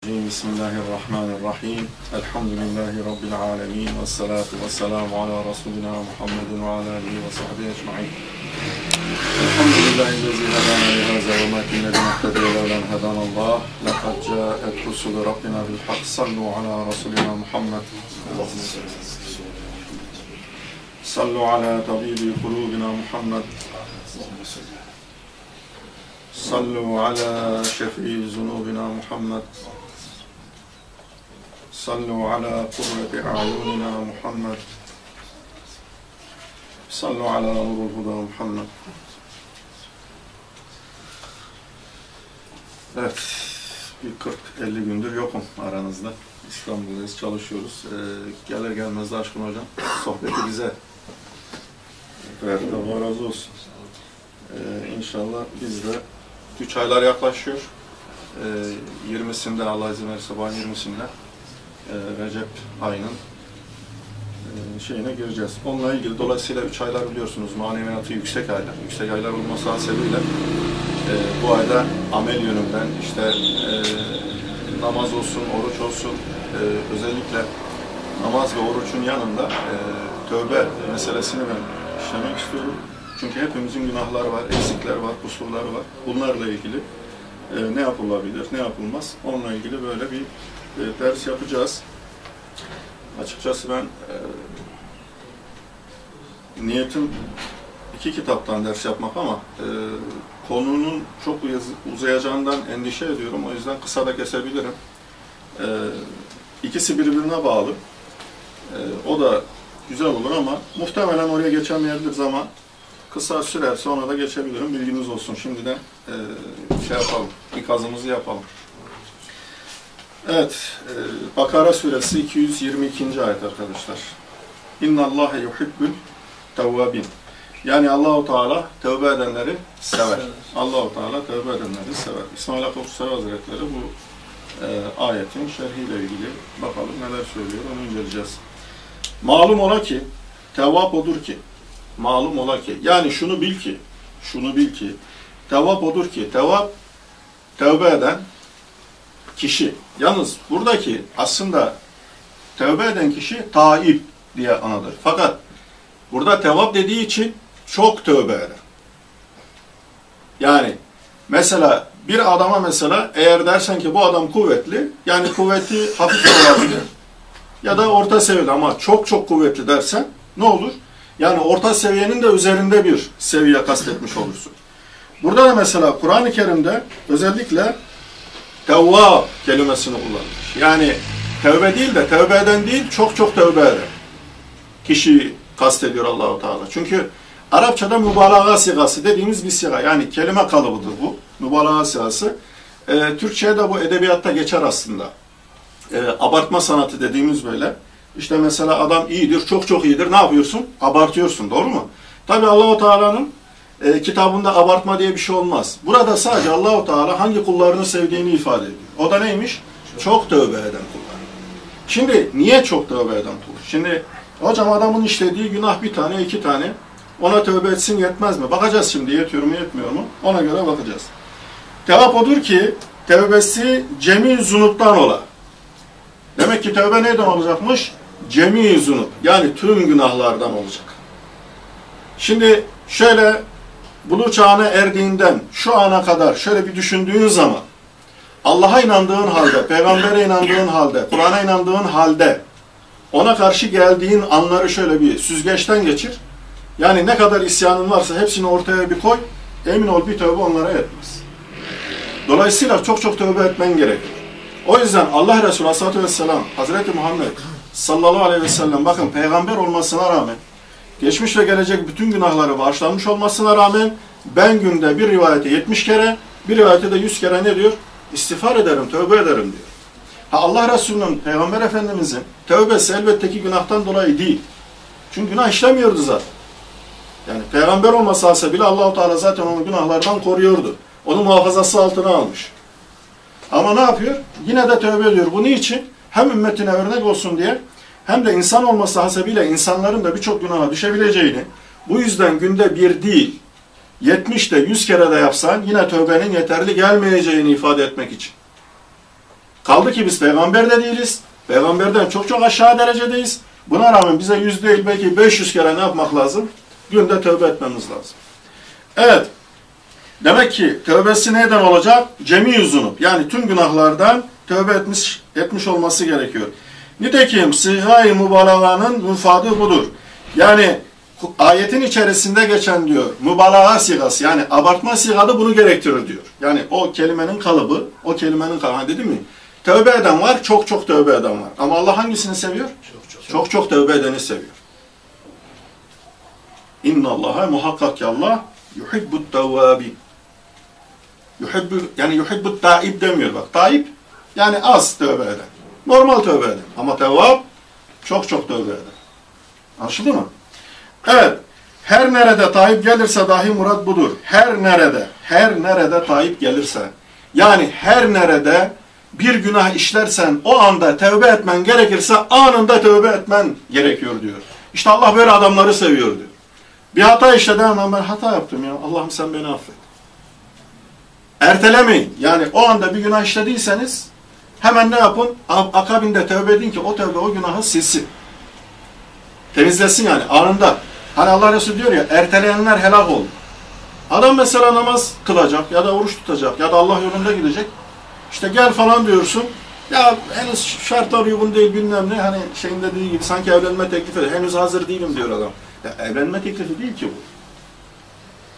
بسم الله الرحمن الرحيم. الحمد لله رب العالمين والصلاة والسلام على رسولنا محمد وعلى آله وصحبه أجمعين. الحمد لله الذي هدانا لهذا وما كنا لنهتدي لولا أن هدانا الله. لقد جاءت رسل ربنا بالحق. صلوا على رسولنا محمد. صلوا على طبيب قلوبنا محمد. صلوا على شفيع ذنوبنا محمد. صلوا على قرة أعيننا محمد صلوا على نور الهدى محمد Evet, bir 40-50 gündür yokum aranızda. İstanbul'dayız, çalışıyoruz. Ee, gelir gelmez de Aşkın Hocam sohbeti bize verdi. Allah razı olsun. Ee, inşallah biz de 3 aylar yaklaşıyor. Ee, 20'sinde Allah izin verirse bu ayın 20'sinde e, Recep ayının e, şeyine gireceğiz. Onunla ilgili dolayısıyla 3 aylar biliyorsunuz maneviyatı yüksek aylar. Yüksek aylar olması hasebiyle e, bu ayda amel yönünden işte e, namaz olsun, oruç olsun e, özellikle namaz ve orucun yanında e, tövbe meselesini ben işlemek istiyorum. Çünkü hepimizin günahları var, eksikler var, kusurları var. Bunlarla ilgili e, ne yapılabilir, ne yapılmaz onunla ilgili böyle bir e, ders yapacağız. Açıkçası ben e, niyetim iki kitaptan ders yapmak ama e, konunun çok uzayacağından endişe ediyorum. O yüzden kısa da kesebilirim. E, ikisi birbirine bağlı. E, o da güzel olur ama muhtemelen oraya geçemeyebiliriz ama kısa sürer sonra da geçebilirim. Bilginiz olsun. Şimdiden e, şey yapalım, ikazımızı yapalım. Evet, e, Bakara suresi 222. ayet arkadaşlar. İnna Allahe yuhibbul tevvabin. Yani Allahu Teala tövbe edenleri sever. Allahu Teala tövbe edenleri sever. İsmail Hakkı Hazretleri bu e, ayetin şerhiyle ilgili bakalım neler söylüyor onu inceleyeceğiz. Malum ola ki tevvap odur ki malum ola ki yani şunu bil ki şunu bil ki tevvap odur ki tevvap tövbe eden kişi. Yalnız buradaki aslında tövbe eden kişi taib diye anılır. Fakat burada tevap dediği için çok tövbe eder. Yani mesela bir adama mesela eğer dersen ki bu adam kuvvetli, yani kuvveti hafif olabilir ya da orta seviyede ama çok çok kuvvetli dersen ne olur? Yani orta seviyenin de üzerinde bir seviye kastetmiş olursun. Burada da mesela Kur'an-ı Kerim'de özellikle tevvab kelimesini kullanmış. Yani tevbe değil de tevbe eden değil, çok çok tevbe eden kişiyi kastediyor Allahu Teala. Çünkü Arapçada mübalağa sigası dediğimiz bir siga. Yani kelime kalıbıdır bu. Mübalağa sigası. Ee, Türkçe'de bu edebiyatta geçer aslında. Ee, abartma sanatı dediğimiz böyle. İşte mesela adam iyidir, çok çok iyidir. Ne yapıyorsun? Abartıyorsun. Doğru mu? Tabi Allahu Teala'nın e, kitabında abartma diye bir şey olmaz. Burada sadece Allahu Teala hangi kullarını sevdiğini ifade ediyor. O da neymiş? Çok tövbe eden kullar. Şimdi niye çok tövbe eden kul? Şimdi hocam adamın işlediği günah bir tane, iki tane. Ona tövbe etsin yetmez mi? Bakacağız şimdi yetiyor mu yetmiyor mu? Ona göre bakacağız. Cevap odur ki tevbesi cemi zunuptan ola. Demek ki tövbe neyden olacakmış? Cemi zunup. Yani tüm günahlardan olacak. Şimdi şöyle bulu çağına erdiğinden şu ana kadar şöyle bir düşündüğün zaman Allah'a inandığın halde, peygambere inandığın halde, Kur'an'a inandığın halde ona karşı geldiğin anları şöyle bir süzgeçten geçir. Yani ne kadar isyanın varsa hepsini ortaya bir koy. Emin ol bir tövbe onlara etmez. Dolayısıyla çok çok tövbe etmen gerekiyor. O yüzden Allah Resulü Aleyhisselatü Vesselam, Hazreti Muhammed sallallahu aleyhi ve sellem bakın peygamber olmasına rağmen geçmiş ve gelecek bütün günahları bağışlanmış olmasına rağmen ben günde bir rivayete 70 kere, bir rivayete de 100 kere ne diyor? İstiğfar ederim, tövbe ederim diyor. Ha Allah Resulü'nün, Peygamber Efendimiz'in tövbesi elbette ki günahtan dolayı değil. Çünkü günah işlemiyordu zaten. Yani peygamber olmasa hasebiyle Allahu Teala zaten onu günahlardan koruyordu. Onu muhafazası altına almış. Ama ne yapıyor? Yine de tövbe ediyor. Bu niçin? Hem ümmetine örnek olsun diye hem de insan olması hasebiyle insanların da birçok günaha düşebileceğini bu yüzden günde bir değil 70 de 100 kere de yapsan yine tövbenin yeterli gelmeyeceğini ifade etmek için. Kaldı ki biz peygamber de değiliz. Peygamberden çok çok aşağı derecedeyiz. Buna rağmen bize yüz değil belki 500 kere ne yapmak lazım? Günde tövbe etmemiz lazım. Evet. Demek ki tövbesi neden olacak? Cemi yüzünüp yani tüm günahlardan tövbe etmiş etmiş olması gerekiyor. Nitekim sıhhay mübalağanın müfadı budur. Yani ayetin içerisinde geçen diyor mübalağa sigası yani abartma sigadı bunu gerektirir diyor. Yani o kelimenin kalıbı, o kelimenin kalıbı dedi mi? Tövbe eden var, çok çok tövbe eden var. Ama Allah hangisini seviyor? Çok çok. Çok çok tövbe edeni seviyor. İnna Allah'a muhakkak ki Allah yuhibbut tevvabin. Yuhibbu yani yuhibbut taib demiyor bak. Taib yani az tövbe eden. Normal tövbe eden. Ama tevvab çok çok tövbe eden. Anlaşıldı mı? Evet. Her nerede taib gelirse dahi murat budur. Her nerede, her nerede taib gelirse. Yani her nerede bir günah işlersen o anda tövbe etmen gerekirse anında tövbe etmen gerekiyor diyor. İşte Allah böyle adamları seviyor diyor. Bir hata işledi ama ben hata yaptım ya. Allah'ım sen beni affet. Ertelemeyin. Yani o anda bir günah işlediyseniz hemen ne yapın? Akabinde tövbe edin ki o tövbe o günahı silsin. Temizlesin yani anında. Hani Allah Resulü diyor ya erteleyenler helak oldu. Adam mesela namaz kılacak ya da oruç tutacak ya da Allah yolunda gidecek. İşte gel falan diyorsun. Ya henüz şartlar uygun değil bilmem ne. Hani şeyin dediği gibi sanki evlenme teklifi ediyor. Henüz hazır değilim diyor adam. Ya evlenme teklifi değil ki bu.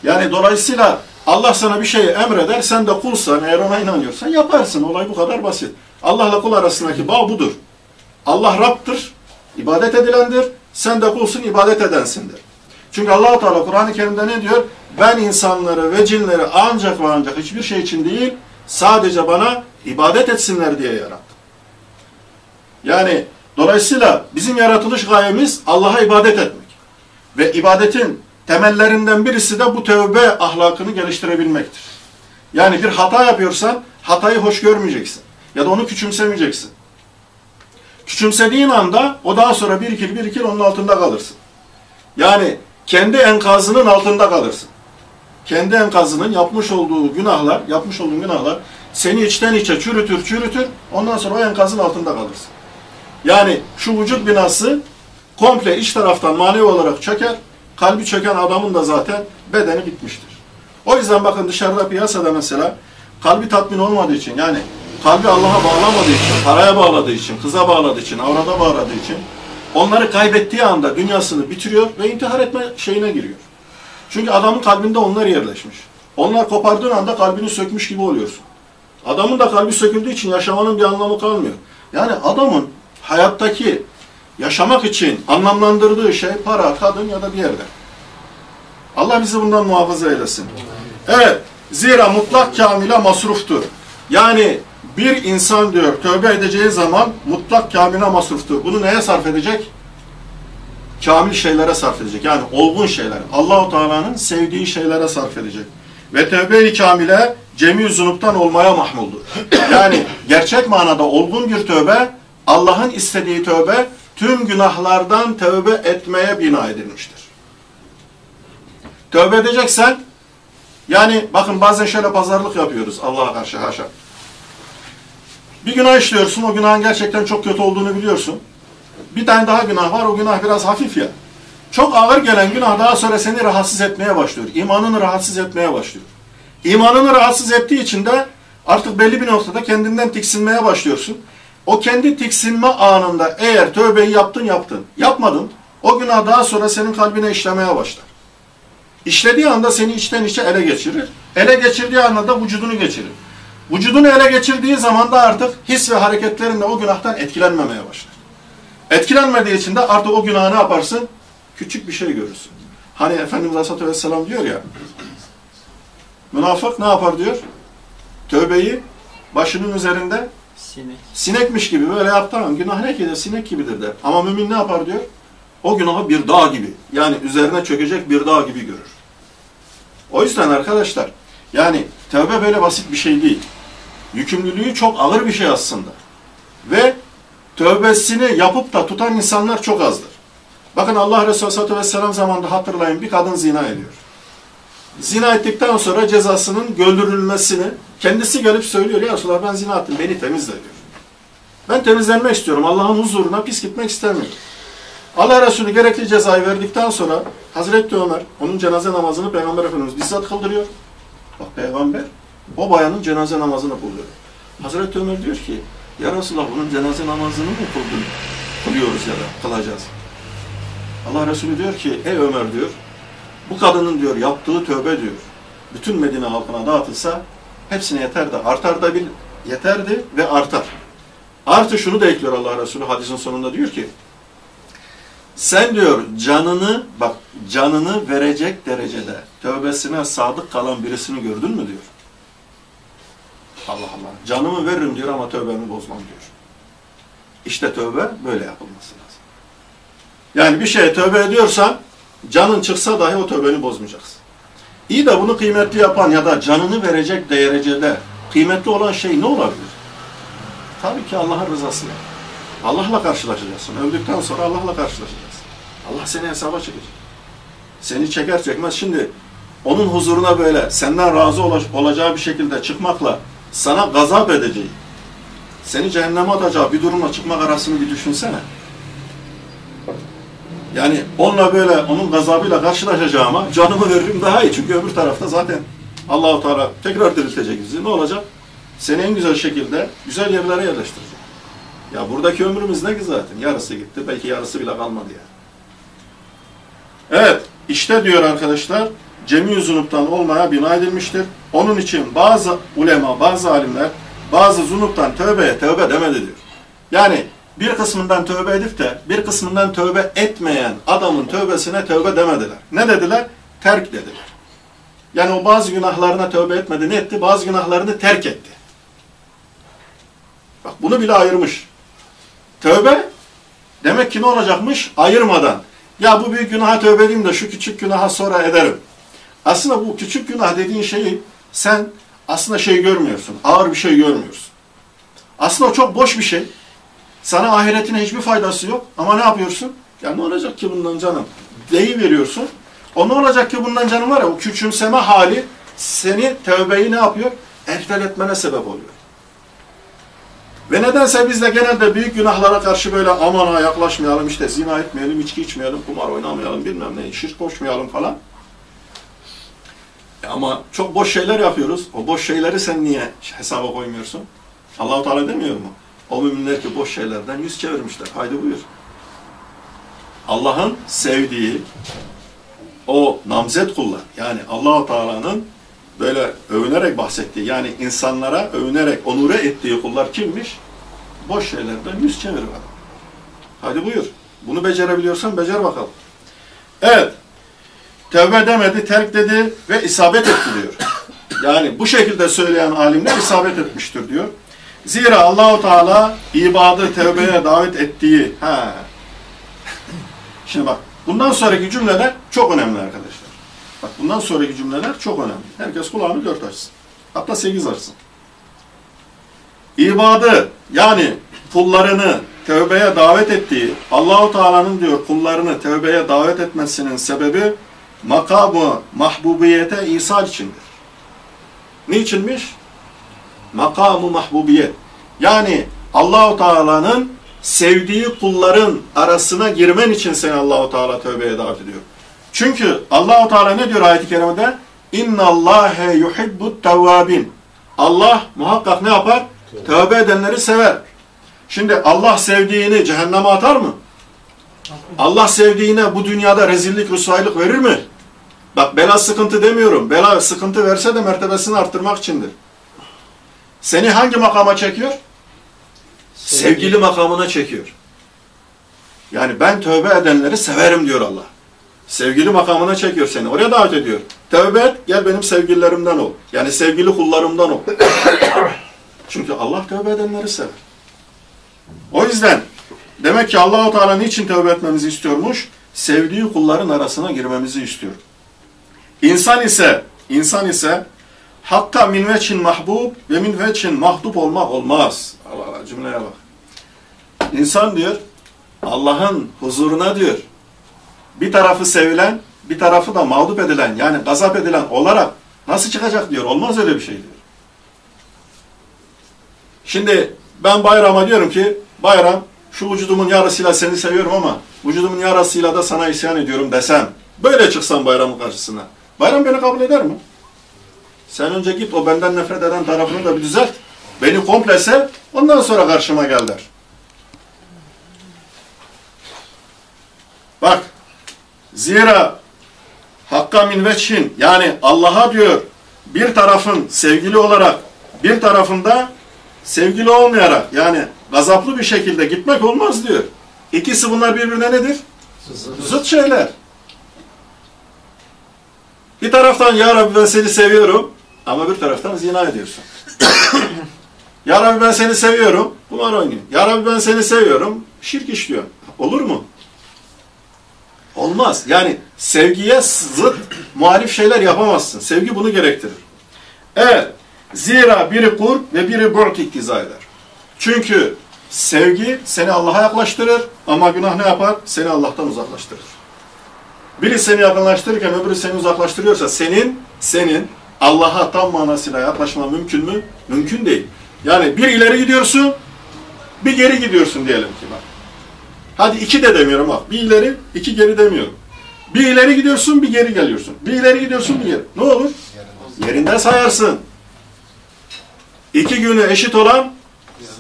Yani dolayısıyla Allah sana bir şeyi emreder, sen de kulsan, eğer ona inanıyorsan yaparsın. Olay bu kadar basit. Allah'la kul arasındaki bağ budur. Allah Rab'dır, ibadet edilendir. Sen de kulsun, ibadet edensindir. Çünkü allah Teala Kur'an-ı Kerim'de ne diyor? Ben insanları ve cinleri ancak ve ancak hiçbir şey için değil, sadece bana ibadet etsinler diye yarattım. Yani dolayısıyla bizim yaratılış gayemiz Allah'a ibadet etmek. Ve ibadetin temellerinden birisi de bu tövbe ahlakını geliştirebilmektir. Yani bir hata yapıyorsan hatayı hoş görmeyeceksin. Ya da onu küçümsemeyeceksin. Küçümsediğin anda o daha sonra bir ikil bir ikil onun altında kalırsın. Yani kendi enkazının altında kalırsın. Kendi enkazının yapmış olduğu günahlar, yapmış olduğun günahlar seni içten içe çürütür, çürütür. Ondan sonra o enkazın altında kalırsın. Yani şu vücut binası komple iç taraftan manevi olarak çöker. Kalbi çöken adamın da zaten bedeni bitmiştir. O yüzden bakın dışarıda piyasada mesela kalbi tatmin olmadığı için yani kalbi Allah'a bağlamadığı için, paraya bağladığı için, kıza bağladığı için, avrada bağladığı için onları kaybettiği anda dünyasını bitiriyor ve intihar etme şeyine giriyor. Çünkü adamın kalbinde onlar yerleşmiş. Onlar kopardığın anda kalbini sökmüş gibi oluyorsun. Adamın da kalbi söküldüğü için yaşamanın bir anlamı kalmıyor. Yani adamın hayattaki yaşamak için anlamlandırdığı şey para, kadın ya da bir yerde. Allah bizi bundan muhafaza eylesin. Evet, zira mutlak kamile masruftur. Yani bir insan diyor tövbe edeceği zaman mutlak kamile masruftur. Bunu neye sarf edecek? Kamil şeylere sarf edecek. Yani olgun şeyler. Allahu Teala'nın sevdiği şeylere sarf edecek. Ve tövbe-i kamile cemi zunuptan olmaya mahmuldur. Yani gerçek manada olgun bir tövbe, Allah'ın istediği tövbe, tüm günahlardan tövbe etmeye bina edilmiştir. Tövbe edeceksen, yani bakın bazen şöyle pazarlık yapıyoruz Allah'a karşı haşa. Bir günah işliyorsun, o günahın gerçekten çok kötü olduğunu biliyorsun. Bir tane daha günah var, o günah biraz hafif ya. Çok ağır gelen günah daha sonra seni rahatsız etmeye başlıyor. İmanını rahatsız etmeye başlıyor. İmanını rahatsız ettiği için de artık belli bir noktada kendinden tiksinmeye başlıyorsun. O kendi tiksinme anında eğer tövbeyi yaptın yaptın, yapmadın, o günah daha sonra senin kalbine işlemeye başlar. İşlediği anda seni içten içe ele geçirir. Ele geçirdiği anda da vücudunu geçirir. Vücudunu ele geçirdiği zaman da artık his ve hareketlerinle o günahtan etkilenmemeye başlar. Etkilenmediği için de artık o günahı ne yaparsın? Küçük bir şey görürsün. Hani Efendimiz Aleyhisselatü Vesselam diyor ya, münafık ne yapar diyor? Tövbeyi başının üzerinde Sinek. sinekmiş gibi böyle ama günah ne ki de sinek gibidir der. Ama mümin ne yapar diyor? O günahı bir dağ gibi, yani üzerine çökecek bir dağ gibi görür. O yüzden arkadaşlar, yani tövbe böyle basit bir şey değil. Yükümlülüğü çok ağır bir şey aslında. Ve tövbesini yapıp da tutan insanlar çok azdır. Bakın Allah Resulü Aleyhisselatü Vesselam zamanında hatırlayın bir kadın zina ediyor. Zina ettikten sonra cezasının öldürülmesini kendisi gelip söylüyor. Ya Resulallah ben zina ettim beni temizle diyor. Ben temizlenmek istiyorum. Allah'ın huzuruna pis gitmek istemiyorum. Allah Resulü gerekli cezayı verdikten sonra Hazreti Ömer onun cenaze namazını Peygamber Efendimiz bizzat kıldırıyor. Bak Peygamber o bayanın cenaze namazını kılıyor. Hazreti Ömer diyor ki Ya Resulallah bunun cenaze namazını mı kıldın? Kılıyoruz ya da kılacağız. Allah Resulü diyor ki ey Ömer diyor bu kadının diyor yaptığı tövbe diyor bütün Medine halkına dağıtılsa hepsine yeter de artar da bil yeterdi ve artar. Artı şunu da ekliyor Allah Resulü hadisin sonunda diyor ki sen diyor canını bak canını verecek derecede tövbesine sadık kalan birisini gördün mü diyor. Allah Allah. Canımı veririm diyor ama tövbemi bozmam diyor. İşte tövbe böyle yapılması lazım. Yani bir şeye tövbe ediyorsan canın çıksa dahi o tövbeni bozmayacaksın. İyi de bunu kıymetli yapan ya da canını verecek derecede kıymetli olan şey ne olabilir? Tabii ki Allah'ın rızası. Allah'la karşılaşacaksın. Öldükten sonra Allah'la karşılaşacaksın. Allah seni hesaba çekecek. Seni çeker çekmez. Şimdi onun huzuruna böyle senden razı olacağı bir şekilde çıkmakla sana gazap edeceği, seni cehenneme atacağı bir durumla çıkmak arasını bir düşünsene. Yani onunla böyle, onun gazabıyla karşılaşacağıma canımı veririm daha iyi. Çünkü öbür tarafta zaten Allahu Teala tekrar diriltecek bizi. Ne olacak? Seni en güzel şekilde güzel yerlere yerleştirecek. Ya buradaki ömrümüz ne ki zaten? Yarısı gitti. Belki yarısı bile kalmadı ya. Evet. işte diyor arkadaşlar cemi zunuptan olmaya bina edilmiştir. Onun için bazı ulema, bazı alimler bazı zunuptan tövbeye tövbe demedi diyor. Yani bir kısmından tövbe edip de bir kısmından tövbe etmeyen adamın tövbesine tövbe demediler. Ne dediler? Terk dediler. Yani o bazı günahlarına tövbe etmedi. Ne etti? Bazı günahlarını terk etti. Bak bunu bile ayırmış. Tövbe demek ki ne olacakmış? Ayırmadan. Ya bu büyük günaha tövbe edeyim de şu küçük günaha sonra ederim. Aslında bu küçük günah dediğin şeyi sen aslında şey görmüyorsun. Ağır bir şey görmüyorsun. Aslında o çok boş bir şey. Sana ahiretine hiçbir faydası yok. Ama ne yapıyorsun? Ya ne olacak ki bundan canım? Deyi veriyorsun. O ne olacak ki bundan canım var ya o küçümseme hali seni tövbeyi ne yapıyor? Ertel etmene sebep oluyor. Ve nedense biz de genelde büyük günahlara karşı böyle amana yaklaşmayalım, işte zina etmeyelim, içki içmeyelim, kumar oynamayalım, bilmem ne, şirk koşmayalım falan. E ama çok boş şeyler yapıyoruz. O boş şeyleri sen niye hesaba koymuyorsun? Allahu Teala demiyor mu? O müminler ki boş şeylerden yüz çevirmişler. Haydi buyur. Allah'ın sevdiği o namzet kullar yani Allahu Teala'nın böyle övünerek bahsettiği yani insanlara övünerek onure ettiği kullar kimmiş? Boş şeylerden yüz çevir adam. Hadi buyur. Bunu becerebiliyorsan becer bakalım. Evet. Tevbe demedi, terk dedi ve isabet etti diyor. Yani bu şekilde söyleyen alimler isabet etmiştir diyor. Zira Allahu Teala ibadı tevbeye davet ettiği ha. Şimdi bak bundan sonraki cümleler çok önemli arkadaşlar. Bak bundan sonraki cümleler çok önemli. Herkes kulağını dört açsın. Hatta sekiz açsın. İbadı yani kullarını tövbeye davet ettiği Allahu Teala'nın diyor kullarını tövbeye davet etmesinin sebebi makamı mahbubiyete isal içindir. Niçinmiş? Makamı mahbubiyet. Yani Allahu Teala'nın sevdiği kulların arasına girmen için seni Allahu Teala tövbeye davet ediyor. Çünkü Allahu Teala ne diyor ayet-i kerimede? İnna Allahe yuhibbut tevvabin. Allah muhakkak ne yapar? Tövbe edenleri sever. Şimdi Allah sevdiğini cehenneme atar mı? Allah sevdiğine bu dünyada rezillik, rüsvaylık verir mi? Bak bela sıkıntı demiyorum. Bela sıkıntı verse de mertebesini arttırmak içindir. Seni hangi makama çekiyor? Sevgili makamına çekiyor. Yani ben tövbe edenleri severim diyor Allah. Sevgili makamına çekiyor seni. Oraya davet ediyor. Tövbe et, gel benim sevgililerimden ol. Yani sevgili kullarımdan ol. Çünkü Allah tövbe edenleri sever. O yüzden demek ki Allahu Teala niçin tövbe etmemizi istiyormuş? Sevdiği kulların arasına girmemizi istiyor. İnsan ise insan ise hatta min veçin mahbub ve min veçin mahdup olmak olmaz. Allah Allah cümleye bak. İnsan diyor Allah'ın huzuruna diyor bir tarafı sevilen, bir tarafı da mağdup edilen yani gazap edilen olarak nasıl çıkacak diyor. Olmaz öyle bir şey diyor. Şimdi ben bayrama diyorum ki bayram şu vücudumun yarısıyla seni seviyorum ama vücudumun yarısıyla da sana isyan ediyorum desem. Böyle çıksam bayramın karşısına. Bayram beni kabul eder mi? Sen önce git o benden nefret eden tarafını da bir düzelt. Beni komple sev, ondan sonra karşıma gel der. Bak, zira hakka min veçhin yani Allah'a diyor bir tarafın sevgili olarak bir tarafında sevgili olmayarak yani gazaplı bir şekilde gitmek olmaz diyor. İkisi bunlar birbirine nedir? Zıt şeyler. Bir taraftan ya Rabbi ben seni seviyorum ama bir taraftan zina ediyorsun. ya Rabbi ben seni seviyorum kumar oynuyor. Ya Rabbi ben seni seviyorum şirk işliyor. Olur mu? Olmaz. Yani sevgiye zıt muhalif şeyler yapamazsın. Sevgi bunu gerektirir. Evet. Zira biri kur ve biri bu'd iktiza eder. Çünkü sevgi seni Allah'a yaklaştırır ama günah ne yapar? Seni Allah'tan uzaklaştırır. Biri seni yakınlaştırırken öbürü seni uzaklaştırıyorsa senin, senin Allah'a tam manasıyla yaklaşma mümkün mü? Mümkün değil. Yani bir ileri gidiyorsun, bir geri gidiyorsun diyelim ki bak. Hadi iki de demiyorum bak. Bir ileri, iki geri demiyorum. Bir ileri gidiyorsun, bir geri geliyorsun. Bir ileri gidiyorsun, bir geri. Ne olur? Yerinde sayarsın. İki günü eşit olan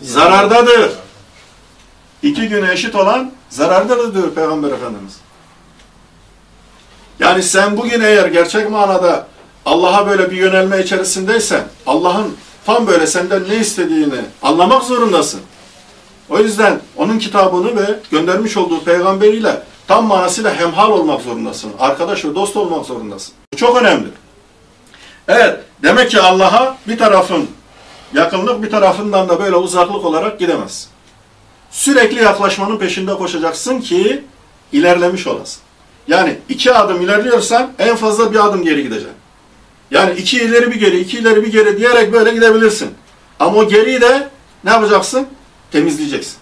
zarardadır. İki günü eşit olan zarardadır diyor Peygamber Efendimiz. Yani sen bugün eğer gerçek manada Allah'a böyle bir yönelme içerisindeysen, Allah'ın tam böyle senden ne istediğini anlamak zorundasın. O yüzden onun kitabını ve göndermiş olduğu peygamberiyle tam manasıyla hemhal olmak zorundasın. Arkadaş ve dost olmak zorundasın. Bu çok önemli. Evet, demek ki Allah'a bir tarafın yakınlık, bir tarafından da böyle uzaklık olarak gidemez. Sürekli yaklaşmanın peşinde koşacaksın ki ilerlemiş olasın. Yani iki adım ilerliyorsan en fazla bir adım geri gideceksin. Yani iki ileri bir geri, iki ileri bir geri diyerek böyle gidebilirsin. Ama o geriyi de ne yapacaksın? Temizleyeceksin.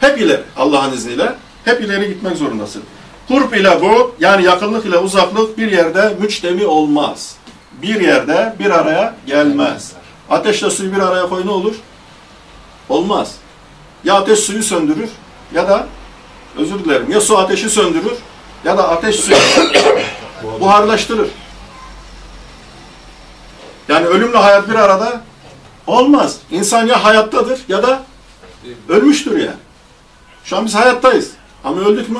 Hep ileri Allah'ın izniyle. Hep ileri gitmek zorundasın. Kurp ile bu yani yakınlık ile uzaklık bir yerde müçtemi olmaz. Bir yerde bir araya gelmez. Ateşle suyu bir araya koy ne olur? Olmaz. Ya ateş suyu söndürür ya da özür dilerim ya su ateşi söndürür ya da ateş suyu buharlaştırır. Yani ölümle hayat bir arada olmaz. İnsan ya hayattadır ya da ölmüştür yani. Şu an biz hayattayız. Ama öldük mü?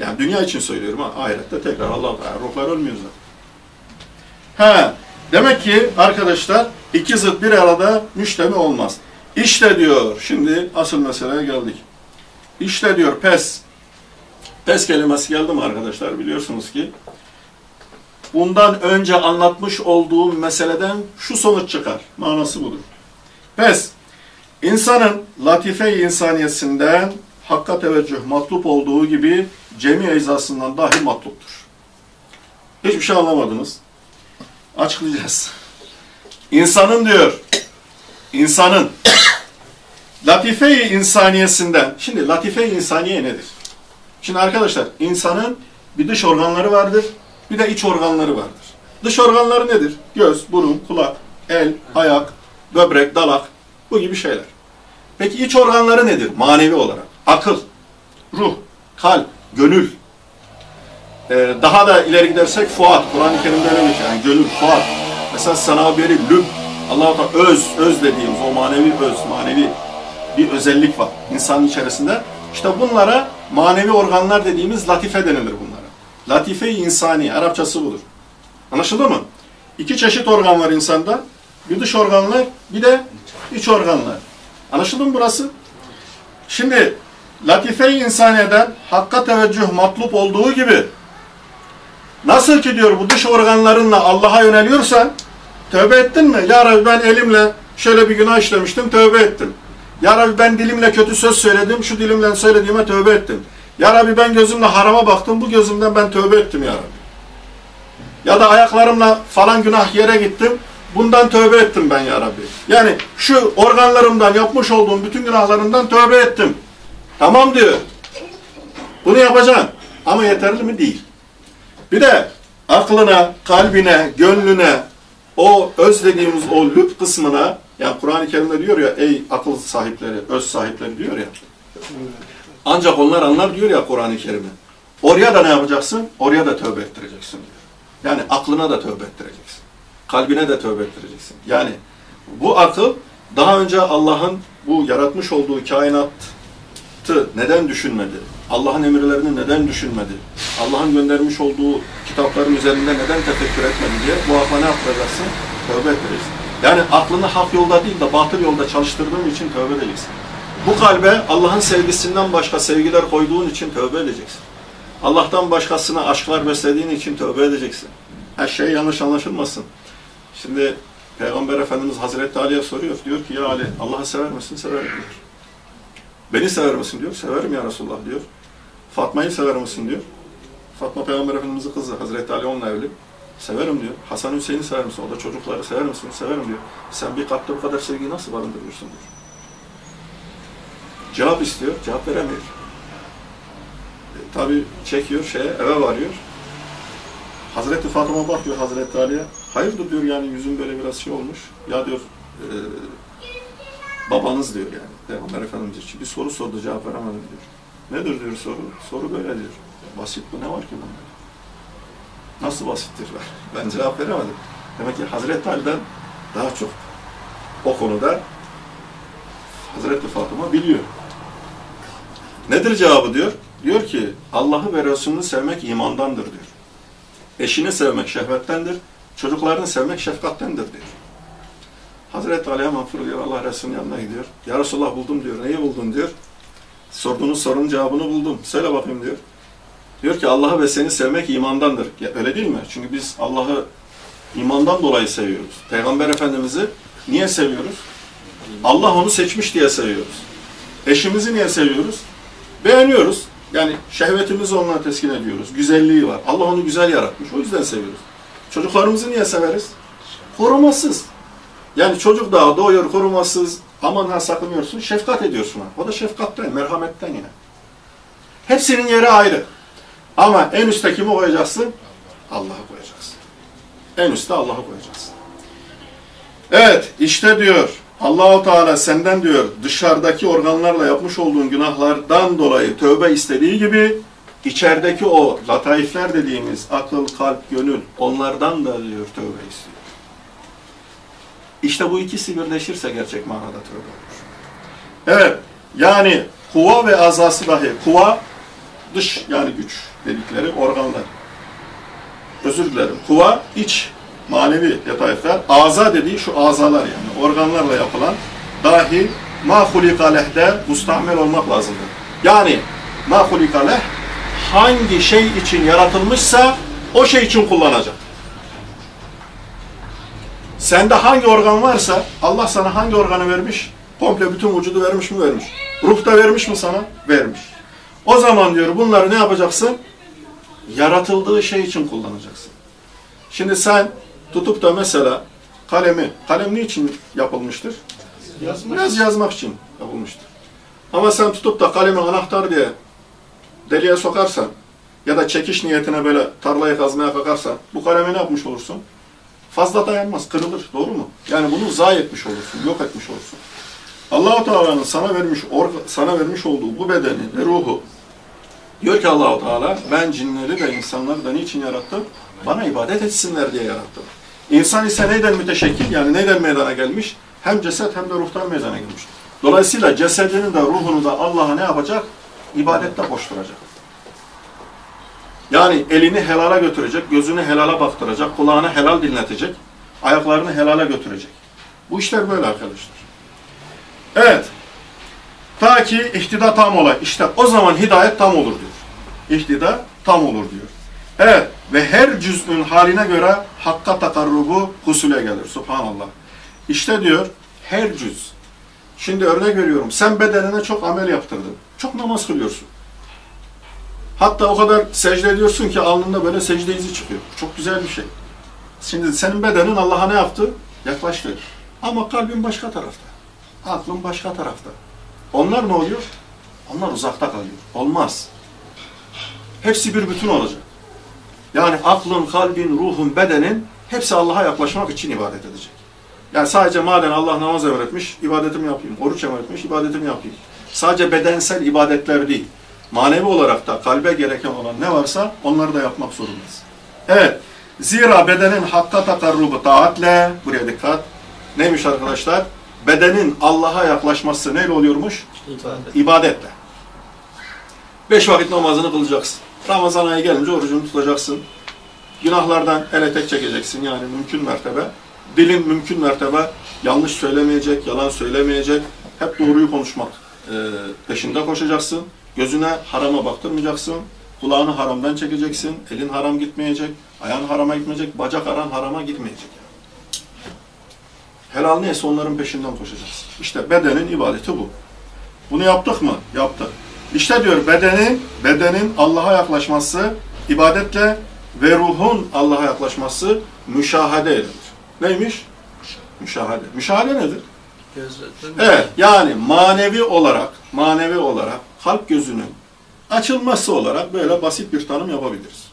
Yani dünya için söylüyorum. Ahirette tekrar Allah yani ruhlar ölmüyor zaten. He. Demek ki arkadaşlar iki zıt bir arada müştemi olmaz. İşte diyor, şimdi asıl meseleye geldik. İşte diyor pes. Pes kelimesi geldi mi arkadaşlar biliyorsunuz ki. Bundan önce anlatmış olduğum meseleden şu sonuç çıkar. Manası budur. Pes. İnsanın latife-i insaniyesinden hakka teveccüh matlup olduğu gibi cemi eczasından dahi matluptur. Hiçbir şey anlamadınız. Açıklayacağız. İnsanın diyor, insanın latife-i insaniyesinden, şimdi latife-i insaniye nedir? Şimdi arkadaşlar, insanın bir dış organları vardır, bir de iç organları vardır. Dış organları nedir? Göz, burun, kulak, el, ayak, böbrek, dalak, bu gibi şeyler. Peki iç organları nedir? Manevi olarak. Akıl, ruh, kalp, gönül. Ee, daha da ileri gidersek fuat. Kur'an-ı Kerim'de öyle. Yani gönül, fuat. Mesela sana beri lüb. Allah-u Teala öz, öz dediğimiz o manevi öz, manevi bir özellik var insanın içerisinde. İşte bunlara manevi organlar dediğimiz latife denilir bunlara. Latife-i insani, Arapçası budur. Anlaşıldı mı? İki çeşit organ var insanda. Bir dış organlar, bir de iç organlar. Anlaşıldı mı burası? Şimdi latife-i insaniyeden hakka teveccüh matlup olduğu gibi nasıl ki diyor bu dış organlarınla Allah'a yöneliyorsan tövbe ettin mi? Ya Rabbi ben elimle şöyle bir günah işlemiştim tövbe ettim. Ya Rabbi ben dilimle kötü söz söyledim şu dilimle söylediğime tövbe ettim. Ya Rabbi ben gözümle harama baktım bu gözümden ben tövbe ettim ya Rabbi. Ya da ayaklarımla falan günah yere gittim bundan tövbe ettim ben ya Rabbi. Yani şu organlarımdan yapmış olduğum bütün günahlarımdan tövbe ettim. Tamam diyor. Bunu yapacaksın. Ama yeterli mi? Değil. Bir de aklına, kalbine, gönlüne, o öz dediğimiz o lüb kısmına Yani Kur'an-ı Kerim'de diyor ya ey akıl sahipleri, öz sahipleri diyor ya. Ancak onlar anlar diyor ya Kur'an-ı Kerim'i. Oraya da ne yapacaksın? Oraya da tövbe ettireceksin diyor. Yani aklına da tövbe ettireceksin. Kalbine de tövbe ettireceksin. Yani bu akıl daha önce Allah'ın bu yaratmış olduğu kainatı neden düşünmedi? Allah'ın emirlerini neden düşünmedi? Allah'ın göndermiş olduğu kitapların üzerinde neden tefekkür etmedi diye bu akla ne yapacaksın? Tövbe ettireceksin. Yani aklını hak yolda değil de batıl yolda çalıştırdığın için tövbe edeceksin. Bu kalbe Allah'ın sevgisinden başka sevgiler koyduğun için tövbe edeceksin. Allah'tan başkasına aşklar beslediğin için tövbe edeceksin. Her şey yanlış anlaşılmasın. Şimdi Peygamber Efendimiz Hazreti Ali'ye soruyor. Diyor ki ya Ali Allah'ı sever misin? Severim diyor. Beni sever misin diyor. Severim ya Resulullah diyor. Fatma'yı sever misin diyor. Fatma Peygamber Efendimiz'in kızı. Hazreti Ali onunla evli. Severim diyor. Hasan Hüseyin'i sever misin? O da çocukları sever misin? Severim diyor. Sen bir kalpte bu kadar sevgiyi nasıl barındırıyorsun diyor. Cevap istiyor. Cevap veremiyor. E, Tabi çekiyor şeye eve varıyor. Hazreti Fatıma bakıyor Hazreti Ali'ye. Hayırdır diyor yani yüzün böyle biraz şey olmuş. Ya diyor e, babanız diyor yani. Peygamber Efendimiz için bir soru sordu cevap veremedim diyor. Nedir diyor soru? Soru böyle diyor. Basit bu ne var ki bunda? Nasıl basittir? Ben cevap veremedim. Demek ki Hazreti Ali'den daha çok o konuda Hazreti Fatıma biliyor. Nedir cevabı diyor? Diyor ki Allah'ı ve Resulünü sevmek imandandır diyor. Eşini sevmek şehvettendir. Çocuklarını sevmek şefkattendir diyor. Hazreti Ali hemen fırlıyor Allah Resulü'nün yanına gidiyor. Ya Resulallah buldum diyor. Neyi buldun diyor. Sorduğunuz sorunun cevabını buldum. Söyle bakayım diyor. Diyor ki Allah'ı ve seni sevmek imandandır. Ya öyle değil mi? Çünkü biz Allah'ı imandan dolayı seviyoruz. Peygamber Efendimiz'i niye seviyoruz? Allah onu seçmiş diye seviyoruz. Eşimizi niye seviyoruz? Beğeniyoruz. Yani şehvetimizi onunla teskin ediyoruz. Güzelliği var. Allah onu güzel yaratmış. O yüzden seviyoruz. Çocuklarımızı niye severiz? Korumasız. Yani çocuk daha doğuyor korumasız. Aman ha sakınıyorsun. Şefkat ediyorsun. ha. O da şefkatten, merhametten yine. Hepsinin yeri ayrı. Ama en üstte kimi koyacaksın? Allah'ı koyacaksın. En üstte Allah'ı koyacaksın. Evet, işte diyor Allahu Teala senden diyor dışarıdaki organlarla yapmış olduğun günahlardan dolayı tövbe istediği gibi içerideki o lataifler dediğimiz akıl, kalp, gönül onlardan da diyor tövbe istiyor. İşte bu ikisi birleşirse gerçek manada tövbe olur. Evet, yani kuva ve azası dahi, kuva dış yani güç dedikleri organlar. Özür dilerim. Kuva iç manevi letaifler. Aza dediği şu azalar yani organlarla yapılan dahi ma hulikaleh'de mustamel olmak lazımdır. Yani ma hulikaleh hangi şey için yaratılmışsa o şey için kullanacak. Sende hangi organ varsa Allah sana hangi organı vermiş? Komple bütün vücudu vermiş mi? Vermiş. Ruhta vermiş mi sana? Vermiş. O zaman diyor bunları ne yapacaksın? Yaratıldığı şey için kullanacaksın. Şimdi sen tutup da mesela kalemi, kalem niçin yapılmıştır? Yazmak. Biraz yazmak için yapılmıştır. Ama sen tutup da kalemi anahtar diye deliğe sokarsan ya da çekiş niyetine böyle tarlayı kazmaya kalkarsan bu kalemi ne yapmış olursun? Fazla dayanmaz, kırılır. Doğru mu? Yani bunu zayi etmiş olursun, yok etmiş olursun. Allahu Teala'nın sana vermiş sana vermiş olduğu bu bedeni ruhu diyor ki Allahu Teala ben cinleri ve insanları da niçin yarattım? Bana ibadet etsinler diye yarattım. İnsan ise neyden müteşekkil yani neyden meydana gelmiş? Hem ceset hem de ruhtan meydana gelmiş. Dolayısıyla cesedini de ruhunu da Allah'a ne yapacak? İbadette koşturacak. Yani elini helala götürecek, gözünü helala baktıracak, kulağını helal dinletecek, ayaklarını helala götürecek. Bu işler böyle arkadaşlar. Evet. Ta ki ihtida tam olay. İşte o zaman hidayet tam olur diyor. İhtida tam olur diyor. Evet. Ve her cüz'ün haline göre hakka takarrubu husule gelir. Subhanallah. İşte diyor her cüz. Şimdi örnek veriyorum. Sen bedenine çok amel yaptırdın. Çok namaz kılıyorsun. Hatta o kadar secde ediyorsun ki alnında böyle secde izi çıkıyor. Çok güzel bir şey. Şimdi senin bedenin Allah'a ne yaptı? Yaklaştı. Ama kalbin başka tarafta. Aklın başka tarafta. Onlar ne oluyor? Onlar uzakta kalıyor. Olmaz. Hepsi bir bütün olacak. Yani aklın, kalbin, ruhun, bedenin hepsi Allah'a yaklaşmak için ibadet edecek. Yani sadece maden Allah namaz emretmiş, ibadetimi yapayım. Oruç emretmiş, ibadetimi yapayım. Sadece bedensel ibadetler değil. Manevi olarak da kalbe gereken olan ne varsa onları da yapmak zorundayız. Evet. Zira bedenin hakka takarrubu taatle, buraya dikkat. Neymiş arkadaşlar? Bedenin Allah'a yaklaşması neyle oluyormuş? İbadet. İbadetle. Beş vakit namazını kılacaksın. Ramazan ayı gelince orucunu tutacaksın. Günahlardan ele tek çekeceksin yani mümkün mertebe. Dilin mümkün mertebe yanlış söylemeyecek, yalan söylemeyecek. Hep doğruyu konuşmak e, peşinde koşacaksın. Gözüne harama baktırmayacaksın. Kulağını haramdan çekeceksin. Elin haram gitmeyecek. Ayağın harama gitmeyecek. Bacak aran harama gitmeyecek. Helal neyse onların peşinden koşacaksın. İşte bedenin ibadeti bu. Bunu yaptık mı? Yaptık. İşte diyor bedenin bedenin Allah'a yaklaşması ibadetle ve ruhun Allah'a yaklaşması müşahade edilir. Neymiş? Müşahade. Müşahade nedir? Evet, yani manevi olarak, manevi olarak kalp gözünün açılması olarak böyle basit bir tanım yapabiliriz.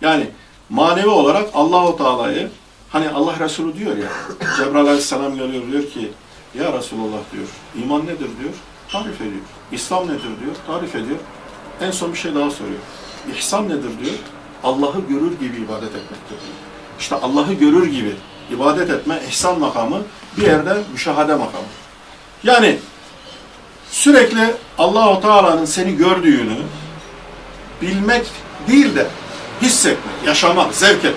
Yani manevi olarak Allahu Teala'yı hani Allah Resulü diyor ya, Cebrail Aleyhisselam geliyor diyor ki ya Resulullah diyor, iman nedir diyor, tarif ediyor. İslam nedir diyor, tarif ediyor. En son bir şey daha soruyor. İhsan nedir diyor, Allah'ı görür gibi ibadet etmektir diyor. İşte Allah'ı görür gibi ibadet etme, ihsan makamı bir yerde müşahade makamı. Yani sürekli Allahu Teala'nın seni gördüğünü bilmek değil de hissetmek, yaşamak, zevk etmek.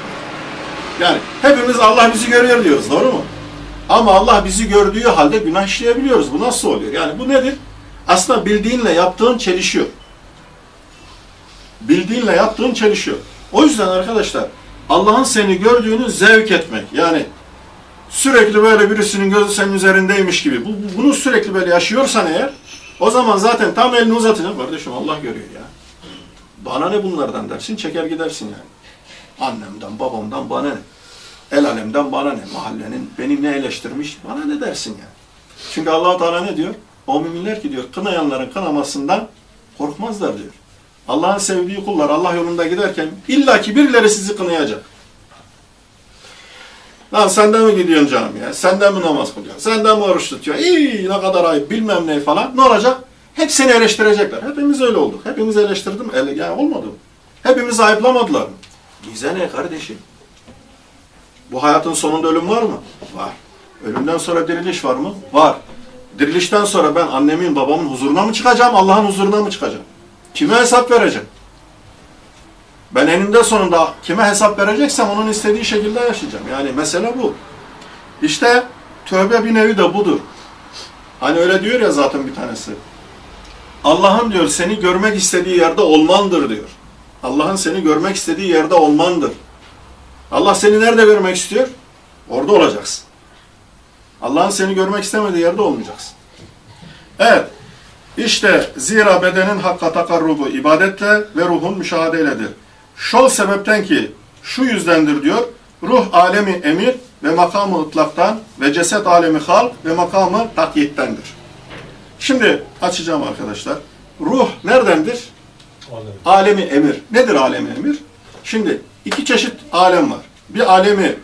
Yani hepimiz Allah bizi görüyor diyoruz, doğru mu? Ama Allah bizi gördüğü halde günah işleyebiliyoruz. Bu nasıl oluyor? Yani bu nedir? Aslında bildiğinle yaptığın çelişiyor. Bildiğinle yaptığın çelişiyor. O yüzden arkadaşlar Allah'ın seni gördüğünü zevk etmek. Yani sürekli böyle birisinin gözü senin üzerindeymiş gibi. Bu, bu- bunu sürekli böyle yaşıyorsan eğer o zaman zaten tam elini uzatacaksın. Kardeşim Allah görüyor ya. Bana ne bunlardan dersin çeker gidersin yani. Annemden babamdan bana ne? El alemden bana ne? Mahallenin beni ne eleştirmiş bana ne dersin yani. Çünkü allah Teala ne diyor? O müminler ki diyor kınayanların kınamasından korkmazlar diyor. Allah'ın sevdiği kullar Allah yolunda giderken illaki birileri sizi kınayacak. Lan senden mi gidiyorsun camiye? Senden mi namaz kılıyorsun? Senden mi oruç tutuyorsun? İyi ne kadar ayıp bilmem ne falan. Ne olacak? Hep seni eleştirecekler. Hepimiz öyle olduk. Hepimiz eleştirdim. Ele, yani olmadı mı? Hepimiz ayıplamadılar mı? Bize ne kardeşim? Bu hayatın sonunda ölüm var mı? Var. Ölümden sonra diriliş var mı? Var. Dirilişten sonra ben annemin babamın huzuruna mı çıkacağım? Allah'ın huzuruna mı çıkacağım? Kime hesap vereceğim? Ben eninde sonunda kime hesap vereceksem onun istediği şekilde yaşayacağım. Yani mesele bu. İşte tövbe bir nevi de budur. Hani öyle diyor ya zaten bir tanesi. Allah'ın diyor seni görmek istediği yerde olmandır diyor. Allah'ın seni görmek istediği yerde olmandır. Allah seni nerede görmek istiyor? Orada olacaksın. Allah'ın seni görmek istemediği yerde olmayacaksın. Evet. İşte zira bedenin hakka takarrubu ibadetle ve ruhun müşahadeyledir. Şol sebepten ki şu yüzdendir diyor. Ruh alemi emir ve makamı ıtlaktan ve ceset alemi halk ve makamı takyittendir. Şimdi açacağım arkadaşlar. Ruh neredendir? Alemi emir. Nedir alemi emir? Şimdi iki çeşit alem var. Bir alemi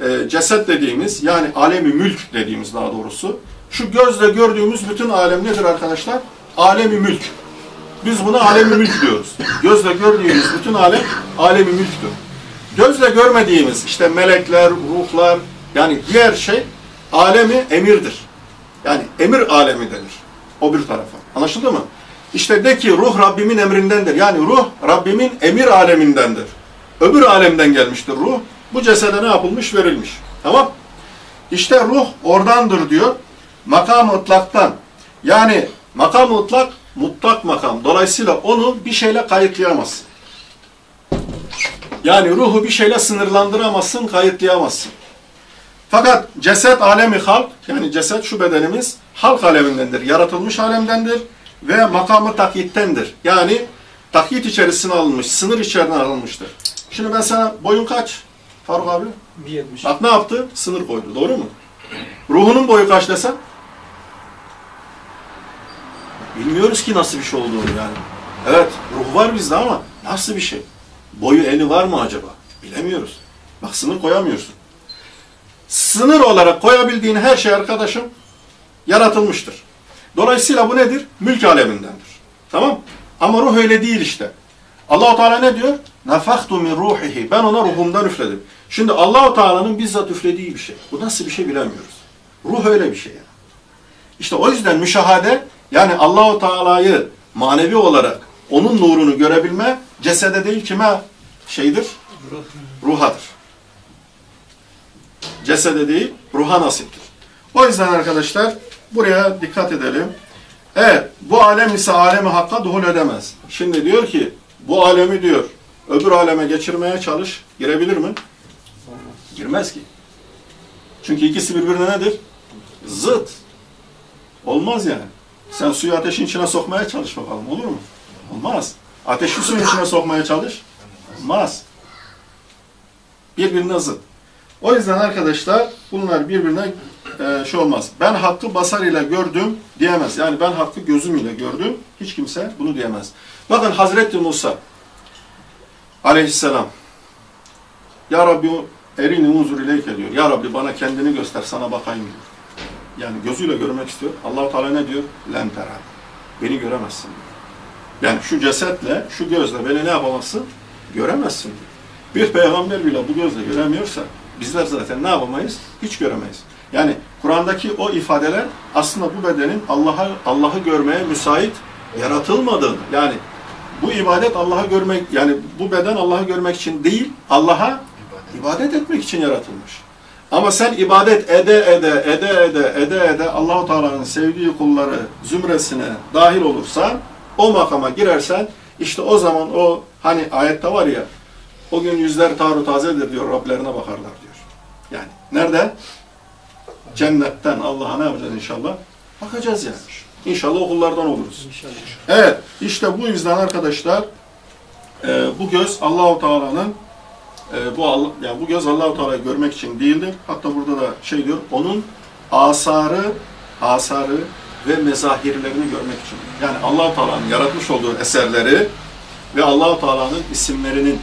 e, ceset dediğimiz yani alemi mülk dediğimiz daha doğrusu. Şu gözle gördüğümüz bütün alem nedir arkadaşlar? Alemi mülk. Biz buna alemi mülk diyoruz. Gözle gördüğümüz bütün alem alemi mülktür. Gözle görmediğimiz işte melekler, ruhlar yani diğer şey alemi emirdir. Yani emir alemi denir. O bir tarafa. Anlaşıldı mı? İşte de ki ruh Rabbimin emrindendir. Yani ruh Rabbimin emir alemindendir. Öbür alemden gelmiştir ruh. Bu cesede ne yapılmış? Verilmiş. Tamam? İşte ruh oradandır diyor. Makam ıtlaktan. Yani makam ıtlak mutlak makam. Dolayısıyla onu bir şeyle kayıtlayamazsın. Yani ruhu bir şeyle sınırlandıramazsın, kayıtlayamazsın. Fakat ceset alemi halk, yani ceset şu bedenimiz halk alemindendir, yaratılmış alemdendir ve makamı takyittendir. Yani takyit içerisine alınmış, sınır içerisine alınmıştır. Şimdi ben sana boyun kaç Faruk abi? 1.70. Bak ne yaptı? Sınır koydu. Doğru mu? Ruhunun boyu kaç desem? Bilmiyoruz ki nasıl bir şey olduğunu yani. Evet, ruh var bizde ama nasıl bir şey? Boyu eni var mı acaba? Bilemiyoruz. Bak sınır koyamıyorsun. sınır olarak koyabildiğin her şey arkadaşım yaratılmıştır. Dolayısıyla bu nedir? Mülk alemindendir. Tamam? Ama ruh öyle değil işte. Allahu Teala ne diyor? Nefaktu min ruhihi. Ben ona ruhumdan üfledim. Şimdi Allahu Teala'nın bizzat üflediği bir şey. Bu nasıl bir şey bilemiyoruz. Ruh öyle bir şey yani. İşte o yüzden müşahade yani Allahu Teala'yı manevi olarak onun nurunu görebilme cesede değil kime şeydir? Ruhadır. Cesede değil, ruha nasiptir. O yüzden arkadaşlar buraya dikkat edelim. Evet, bu alem ise alemi hakka duhul edemez. Şimdi diyor ki, bu alemi diyor, öbür aleme geçirmeye çalış, girebilir mi? Girmez ki. Çünkü ikisi birbirine nedir? Zıt. Olmaz yani. Sen suyu ateşin içine sokmaya çalış bakalım, olur mu? Olmaz. Ateşi suyun içine sokmaya çalış. Olmaz. Birbirine zıt. O yüzden arkadaşlar bunlar birbirine e, şey olmaz. Ben hakkı basar ile gördüm diyemez. Yani ben hakkı gözüm ile gördüm. Hiç kimse bunu diyemez. Bakın Hazreti Musa aleyhisselam Ya Rabbi erini unzur ileyke diyor. Ya Rabbi bana kendini göster sana bakayım diyor. Yani gözüyle görmek istiyor. Allahu Teala ne diyor? Len tera. Beni göremezsin diyor. Yani şu cesetle, şu gözle beni ne yapamazsın? Göremezsin diyor. Bir peygamber bile bu gözle göremiyorsa bizler zaten ne yapamayız? Hiç göremeyiz. Yani Kur'an'daki o ifadeler aslında bu bedenin Allah'a Allah'ı görmeye müsait yaratılmadığını. Yani bu ibadet Allah'ı görmek yani bu beden Allah'ı görmek için değil, Allah'a ibadet etmek için yaratılmış. Ama sen ibadet ede ede ede ede ede ede Allahu Teala'nın sevdiği kulları zümresine dahil olursan, o makama girersen işte o zaman o hani ayette var ya o gün yüzler taru tazedir diyor Rablerine bakarlar diyor. Yani nerede? Cennetten Allah'a ne yapacağız inşallah? Bakacağız yani. İnşallah okullardan oluruz. Evet, işte bu yüzden arkadaşlar e, bu göz Allahu Teala'nın e, bu Allah, yani bu göz Allahu Teala'yı görmek için değildir. Hatta burada da şey diyor, onun asarı, asarı ve mezahirlerini görmek için. Yani Allahu Teala'nın yaratmış olduğu eserleri ve Allahu Teala'nın isimlerinin,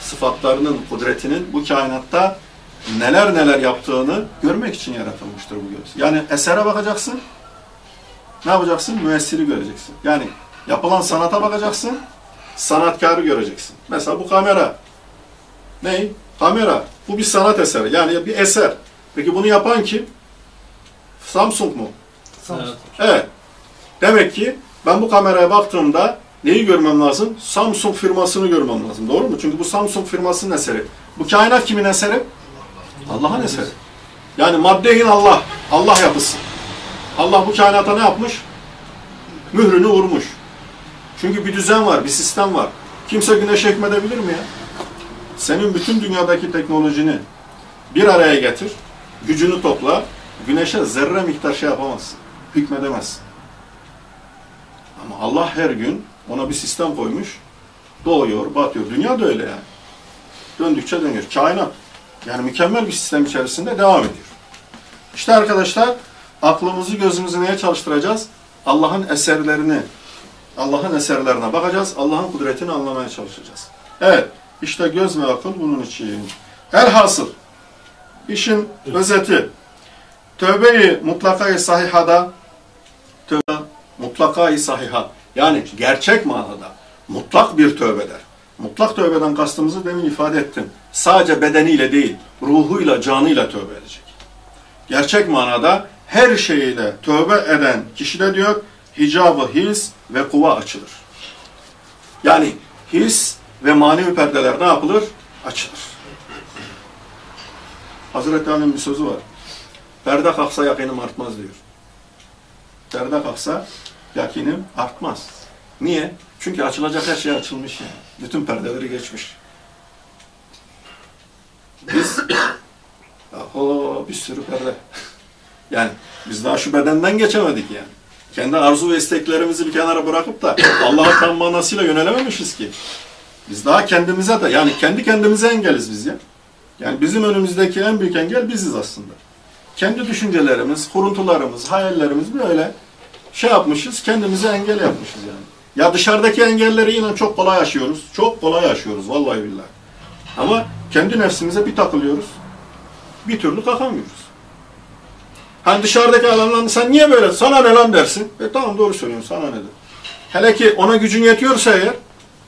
sıfatlarının, kudretinin bu kainatta neler neler yaptığını görmek için yaratılmıştır bu göz. Yani esere bakacaksın, ne yapacaksın? Müessiri göreceksin. Yani yapılan sanata bakacaksın, sanatkarı göreceksin. Mesela bu kamera. Ne? Kamera. Bu bir sanat eseri. Yani bir eser. Peki bunu yapan kim? Samsung mu? Evet. Evet. Demek ki ben bu kameraya baktığımda neyi görmem lazım? Samsung firmasını görmem lazım. Doğru mu? Çünkü bu Samsung firmasının eseri. Bu kainat kimin eseri? Allah'ın eseri. Yani maddeyin Allah. Allah yapısı. Allah bu kainata ne yapmış? Mührünü vurmuş. Çünkü bir düzen var, bir sistem var. Kimse güneş hükmedebilir mi ya? Senin bütün dünyadaki teknolojini bir araya getir, gücünü topla, güneşe zerre miktar şey yapamazsın, hükmedemezsin. Ama Allah her gün ona bir sistem koymuş, doğuyor, batıyor. Dünya da öyle yani. Döndükçe dönüyor. Kainat. Yani mükemmel bir sistem içerisinde devam ediyor. İşte arkadaşlar, aklımızı gözümüzü neye çalıştıracağız? Allah'ın eserlerini, Allah'ın eserlerine bakacağız, Allah'ın kudretini anlamaya çalışacağız. Evet, işte göz ve akıl bunun için. Elhasıl, işin özeti, tövbe-i mutlaka-i sahihada, tövbe mutlaka-i sahiha, yani gerçek manada mutlak bir tövbeler. Mutlak tövbeden kastımızı demin ifade ettim. Sadece bedeniyle değil, ruhuyla, canıyla tövbe edecek. Gerçek manada her şeyiyle tövbe eden kişide diyor, hicabı his ve kuva açılır. Yani his ve manevi perdeler ne yapılır? Açılır. Hazreti Ali'nin bir sözü var. Perde kalksa yakinim artmaz diyor. Perde kalksa yakinim artmaz. Niye? Çünkü açılacak her şey açılmış yani. Bütün perdeleri geçmiş. Biz o bir sürü perde. Yani biz daha şu bedenden geçemedik yani. Kendi arzu ve isteklerimizi bir kenara bırakıp da Allah'a tam manasıyla yönelememişiz ki. Biz daha kendimize de yani kendi kendimize engeliz biz ya. Yani bizim önümüzdeki en büyük engel biziz aslında. Kendi düşüncelerimiz, kuruntularımız, hayallerimiz böyle şey yapmışız, kendimize engel yapmışız yani. Ya dışarıdaki engelleri yine çok kolay aşıyoruz. Çok kolay aşıyoruz vallahi billahi. Ama kendi nefsimize bir takılıyoruz. bir türlü kalkamıyoruz. Hani dışarıdaki adamdan sen niye böyle sana ne lan dersin. E tamam doğru söylüyorsun sana ne der. Hele ki ona gücün yetiyorsa eğer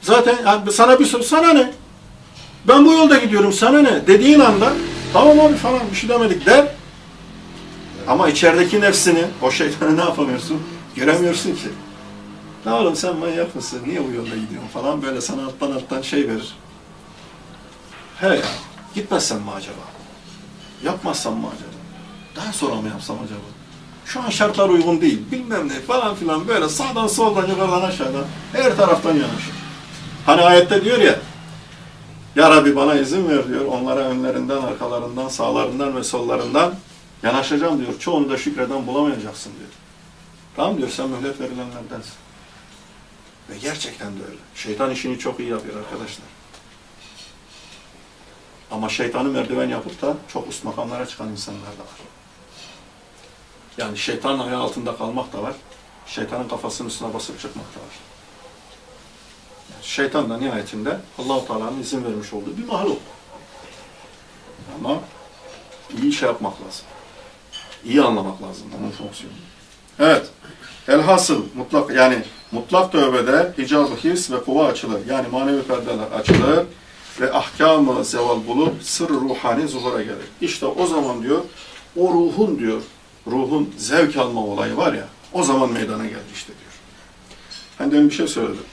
zaten yani sana bir soru sana ne? Ben bu yolda gidiyorum sana ne? Dediğin anda tamam abi falan bir şey demedik der. Ama içerideki nefsini, o şeytanı ne yapamıyorsun? Göremiyorsun ki. Ne oğlum sen manyak mısın? Niye bu yolda gidiyorsun falan böyle sana alttan alttan şey verir. He ya, gitmezsem mi acaba? Yapmazsam mı acaba? Daha sonra mı yapsam acaba? Şu an şartlar uygun değil, bilmem ne falan filan böyle sağdan soldan yukarıdan aşağıdan her taraftan yanaşır. Hani ayette diyor ya, Ya Rabbi bana izin ver diyor, onlara önlerinden, arkalarından, sağlarından ve sollarından yanaşacağım diyor. Çoğunu da şükreden bulamayacaksın diyor. Tamam diyor, sen mühlet verilenlerdensin. Ve gerçekten de öyle. Şeytan işini çok iyi yapıyor arkadaşlar. Ama şeytanı merdiven yapıp da çok üst makamlara çıkan insanlar da var. Yani şeytanın ayağı altında kalmak da var. Şeytanın kafasının üstüne basıp çıkmak da var. Şeytan da nihayetinde Allahu Teala'nın izin vermiş olduğu bir mahluk. Ama iyi şey yapmak lazım. İyi anlamak lazım onun fonksiyonunu. Evet. Elhasıl mutlak yani mutlak tövbede hicab-ı his ve kuva açılır. Yani manevi perdeler açılır ve ahkamı zeval bulup sır ruhani zuhura gelir. İşte o zaman diyor o ruhun diyor ruhun zevk alma olayı var ya o zaman meydana geldi işte diyor. Hani demin bir şey söyledim.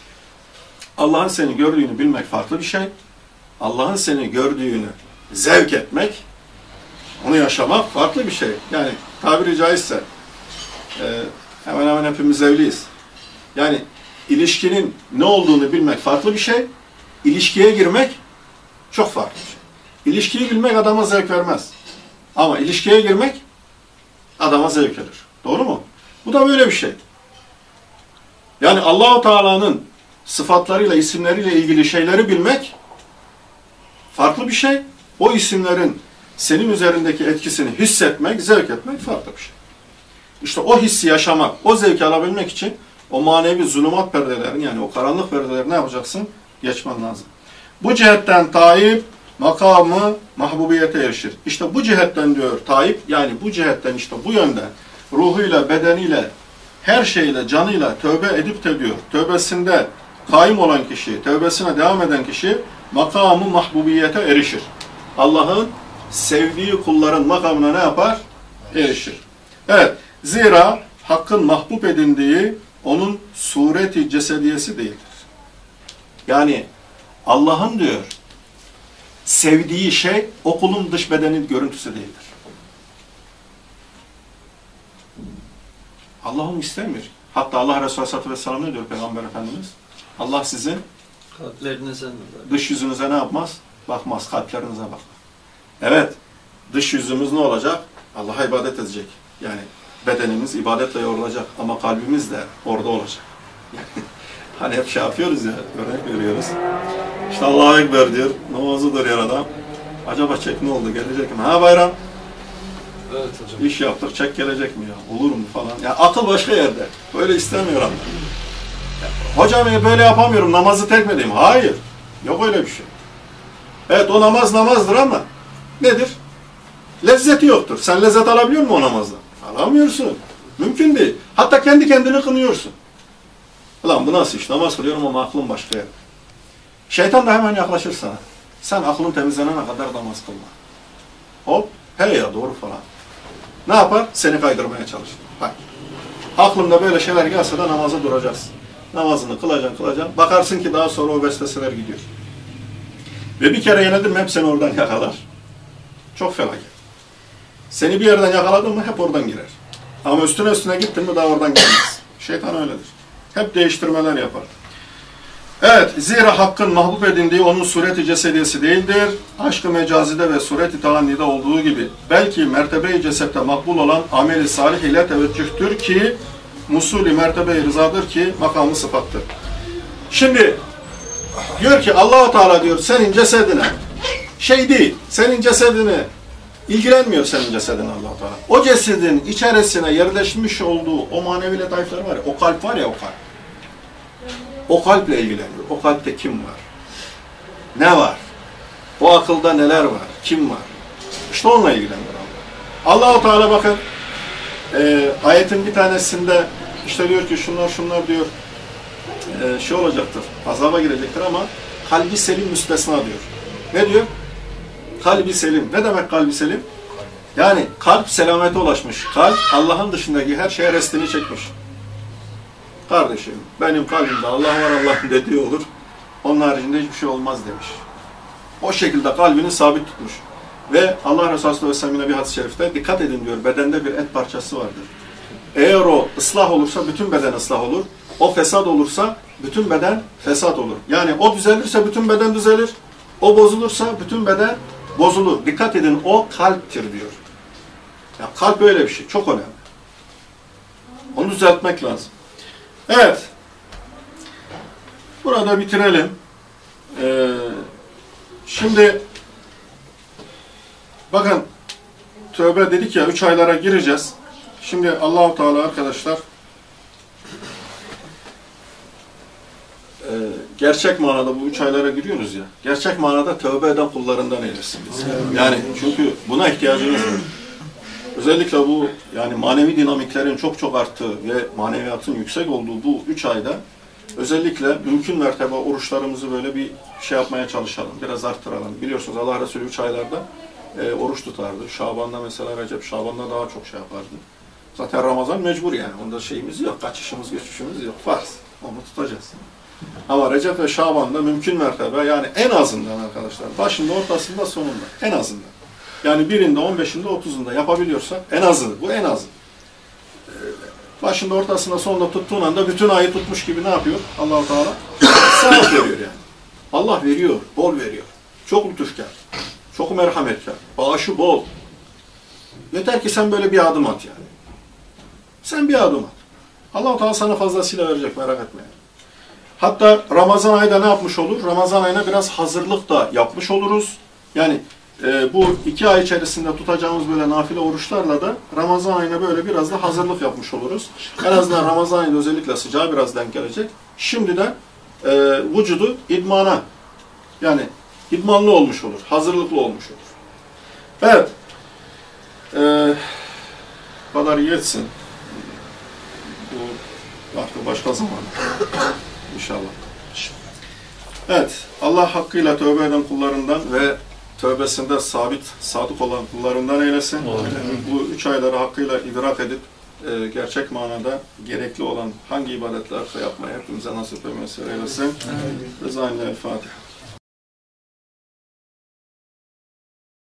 Allah'ın seni gördüğünü bilmek farklı bir şey. Allah'ın seni gördüğünü zevk etmek, onu yaşamak farklı bir şey. Yani tabiri caizse e, hemen hemen hepimiz evliyiz. Yani ilişkinin ne olduğunu bilmek farklı bir şey. İlişkiye girmek çok farklı bir şey. İlişkiyi bilmek adama zevk vermez. Ama ilişkiye girmek adama zevk verir. Doğru mu? Bu da böyle bir şey. Yani Allahu Teala'nın sıfatlarıyla, isimleriyle ilgili şeyleri bilmek farklı bir şey. O isimlerin senin üzerindeki etkisini hissetmek, zevk etmek farklı bir şey. İşte o hissi yaşamak, o zevki alabilmek için o manevi zulümat perdelerini yani o karanlık perdeleri ne yapacaksın? Geçmen lazım. Bu cihetten Tayyip makamı mahbubiyete erişir. İşte bu cihetten diyor Tayyip yani bu cihetten işte bu yönden ruhuyla, bedeniyle, her şeyle, canıyla tövbe edip de diyor. Tövbesinde kaim olan kişi, tövbesine devam eden kişi makamı mahbubiyete erişir. Allah'ın sevdiği kulların makamına ne yapar? Erişir. Evet, zira hakkın mahbub edindiği onun sureti cesediyesi değildir. Yani Allah'ın diyor sevdiği şey o kulun dış bedenin görüntüsü değildir. Allah onu istemiyor. Hatta Allah Resulü Aleyhisselatü Vesselam ne diyor Peygamber Efendimiz? Allah sizin Kalplerinize dış yüzünüze ne yapmaz? Bakmaz, kalplerinize bakar. Evet, dış yüzümüz ne olacak? Allah'a ibadet edecek. Yani bedenimiz ibadetle yorulacak ama kalbimiz de orada olacak. hani hep şey yapıyoruz ya, örnek veriyoruz. İşte Allah'a Ekber diyor, namazı duruyor adam. Acaba çek ne oldu, gelecek mi? Ha bayram, Evet hocam. iş yaptık, çek gelecek mi ya? Olur mu falan. Ya akıl başka yerde. Böyle istemiyor. Ya, Hocam ya böyle yapamıyorum, namazı terk edeyim? Hayır. Yok öyle bir şey. Evet o namaz namazdır ama nedir? Lezzeti yoktur. Sen lezzet alabiliyor musun o namazdan? Alamıyorsun. Mümkün değil. Hatta kendi kendini kınıyorsun. Ulan bu nasıl iş? Namaz kılıyorum ama aklım başka yerde. Şeytan da hemen yaklaşır sana. Sen aklın temizlenene kadar namaz kılma. Hop, he ya doğru falan. Ne yapar? Seni kaydırmaya çalışır. Bak. Aklında böyle şeyler gelse de namaza duracaksın. Namazını kılacaksın, kılacaksın. Bakarsın ki daha sonra o vesveseler gidiyor. Ve bir kere yenildin mi hep seni oradan yakalar. Çok felaket. Seni bir yerden yakaladın mı hep oradan girer. Ama üstüne üstüne gittin mi daha oradan gelmez. Şeytan öyledir. Hep değiştirmeler yapar. Evet, zira hakkın mahbub edindiği onun sureti cesediyesi değildir. Aşkı mecazide ve sureti taannide olduğu gibi belki mertebe-i cesette makbul olan ameli salih ile teveccühtür ki musulü mertebe-i rızadır ki makamı sıfattır. Şimdi diyor ki Allahu Teala diyor senin cesedine şey değil, senin cesedine ilgilenmiyor senin cesedin allah Teala. O cesedin içerisine yerleşmiş olduğu o manevi letaifler var ya, o kalp var ya o kalp. O kalple ilgileniyor. O kalpte kim var? Ne var? O akılda neler var? Kim var? İşte onunla ilgilenir Allah. Allahu Teala bakın e, ayetin bir tanesinde işte diyor ki şunlar şunlar diyor e, şey olacaktır, azaba girecektir ama kalbi selim müstesna diyor. Ne diyor? Kalbi selim. Ne demek kalbi selim? Yani kalp selamete ulaşmış. Kalp Allah'ın dışındaki her şeye restini çekmiş. Kardeşim benim kalbimde Allah var Allah'ın dediği olur. Onun haricinde hiçbir şey olmaz demiş. O şekilde kalbini sabit tutmuş. Ve Allah Resulü Aleyhisselam yine bir hadis-i şerifte dikkat edin diyor bedende bir et parçası vardır. Eğer o ıslah olursa bütün beden ıslah olur. O fesat olursa bütün beden fesat olur. Yani o düzelirse bütün beden düzelir. O bozulursa bütün beden bozulur. Dikkat edin o kalptir diyor. Ya kalp öyle bir şey. Çok önemli. Onu düzeltmek lazım. Evet. Burada bitirelim. Ee, şimdi bakın tövbe dedik ya üç aylara gireceğiz. Şimdi Allahu Teala arkadaşlar e, gerçek manada bu üç aylara giriyoruz ya. Gerçek manada tövbe eden kullarından eylesin. Yani çünkü buna ihtiyacımız var. Özellikle bu yani manevi dinamiklerin çok çok arttığı ve maneviyatın yüksek olduğu bu üç ayda özellikle mümkün mertebe oruçlarımızı böyle bir şey yapmaya çalışalım. Biraz arttıralım. Biliyorsunuz Allah Resulü üç aylarda e, oruç tutardı. Şaban'da mesela Recep Şaban'da daha çok şey yapardı. Zaten Ramazan mecbur yani. Onda şeyimiz yok. Kaçışımız, geçişimiz yok. Farz. Onu tutacağız. Ama Recep ve Şaban'da mümkün mertebe yani en azından arkadaşlar başında, ortasında, sonunda en azından. Yani birinde, 15'inde, 30'unda yapabiliyorsak en azı, bu en azı. Ee, Başında, ortasında, sonunda tuttuğun anda bütün ayı tutmuş gibi ne yapıyor Allahu Teala? Sevap veriyor yani. Allah veriyor, bol veriyor. Çok lütufkar, çok merhametkar, bağışı bol. Yeter ki sen böyle bir adım at yani. Sen bir adım at. Allah-u Teala sana fazlasıyla verecek merak etme. Hatta Ramazan ayında ne yapmış olur? Ramazan ayına biraz hazırlık da yapmış oluruz. Yani e, bu iki ay içerisinde tutacağımız böyle nafile oruçlarla da Ramazan ayına böyle biraz da hazırlık yapmış oluruz. En azından Ramazan ayında özellikle sıcağı biraz denk gelecek. Şimdiden e, vücudu idmana yani idmanlı olmuş olur, hazırlıklı olmuş olur. Evet. E, bu kadar yetsin. Bu artık başka zaman. İnşallah. Evet. Allah hakkıyla tövbe eden kullarından ve tövbesinde sabit, sadık olan kullarından eylesin. Bu üç ayları hakkıyla idrak edip e, gerçek manada gerekli olan hangi ibadetlerse yapmaya hepimize nasip ve mesele eylesin. Rıza ile Fatiha.